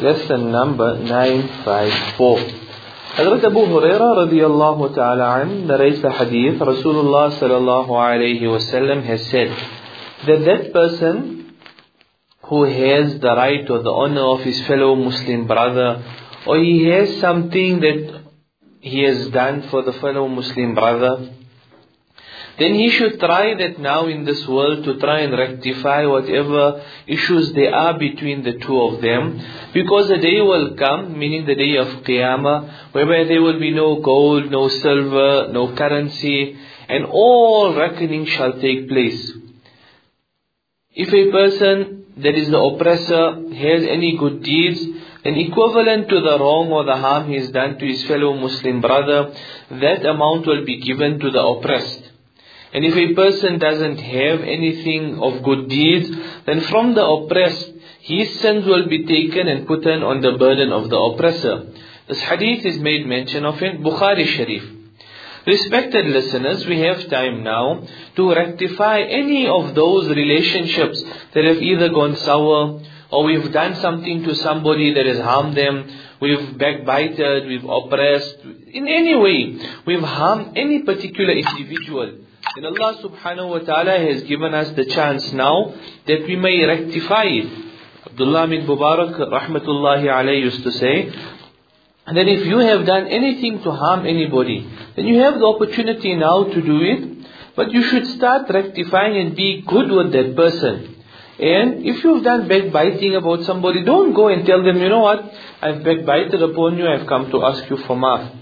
lesson number 954. Hazrat Abu Huraira radiallahu ta'ala narrates the hadith, Rasulullah sallallahu alayhi wasallam has said that that person who has the right or the honor of his fellow Muslim brother or he has something that he has done for the fellow Muslim brother then he should try that now in this world to try and rectify whatever issues there are between the two of them. Because the day will come, meaning the day of Qiyamah, whereby there will be no gold, no silver, no currency, and all reckoning shall take place. If a person that is the oppressor has any good deeds, then equivalent to the wrong or the harm he has done to his fellow Muslim brother, that amount will be given to the oppressed. And if a person doesn't have anything of good deeds, then from the oppressed, his sins will be taken and put on the burden of the oppressor. This hadith is made mention of in Bukhari Sharif. Respected listeners, we have time now to rectify any of those relationships that have either gone sour or we've done something to somebody that has harmed them, we've backbited, we've oppressed, in any way, we've harmed any particular individual. And Allah subhanahu wa ta'ala has given us the chance now that we may rectify it. Abdullah bin Mubarak rahmatullahi alayhi used to say that if you have done anything to harm anybody, then you have the opportunity now to do it, but you should start rectifying and be good with that person. And if you've done backbiting about somebody, don't go and tell them, you know what, I've backbited upon you, I've come to ask you for maaf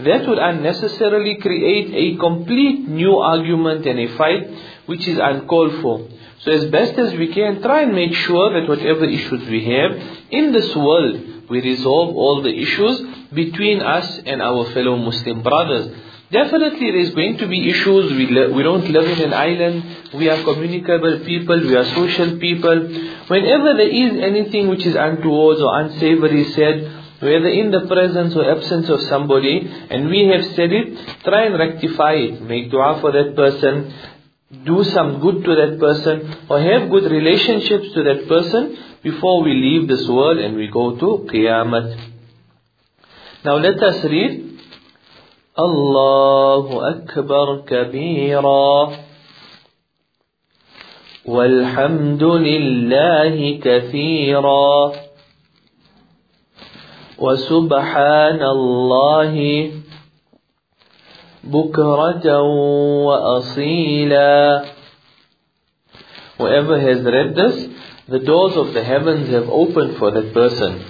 that would unnecessarily create a complete new argument and a fight which is uncalled for. So as best as we can, try and make sure that whatever issues we have in this world, we resolve all the issues between us and our fellow Muslim brothers. Definitely there is going to be issues, we, we don't live in an island, we are communicable people, we are social people. Whenever there is anything which is untoward or unsavory said, whether in the presence or absence of somebody, and we have said it, try and rectify it. Make dua for that person, do some good to that person, or have good relationships to that person before we leave this world and we go to Qiyamah. Now let us read. Allahu Akbar Kabira. والحمد لله كثيرا وسبحان الله بكرة وأصيلا Whoever has read this, the doors of the heavens have opened for that person.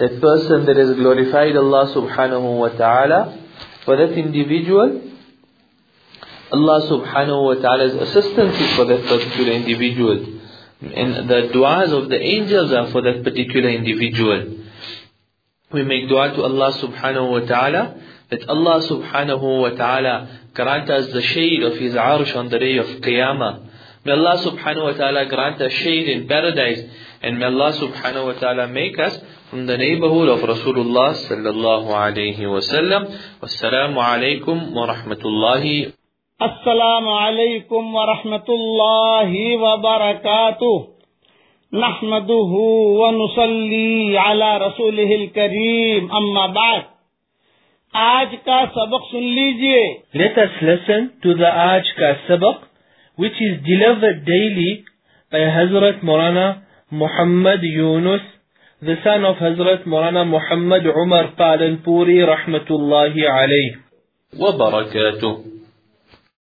That person that has glorified Allah subhanahu wa ta'ala, for that individual, Allah subhanahu wa ta'ala's assistance is for that particular individual. And the du'as of the angels are for that particular individual. We make dua to Allah subhanahu wa ta'ala that Allah subhanahu wa ta'ala grant us the shade of His arsh on the day of Qiyamah. May Allah subhanahu wa ta'ala grant us shade in paradise and may Allah subhanahu wa ta'ala make us from the neighborhood of Rasulullah sallallahu alayhi wa sallam. Wassalamu alaykum wa rahmatullahi. Assalamu alaykum wa rahmatullahi wa barakatuh. نحمده ونصلي على رسوله الكريم اما بعد आज का सबक सुन लीजिए Let us listen to the Aj ka sabaq which is delivered daily by Hazrat Morana Muhammad Yunus the son of Hazrat Morana Muhammad Umar Palanpuri rahmatullahi alayh وبركاته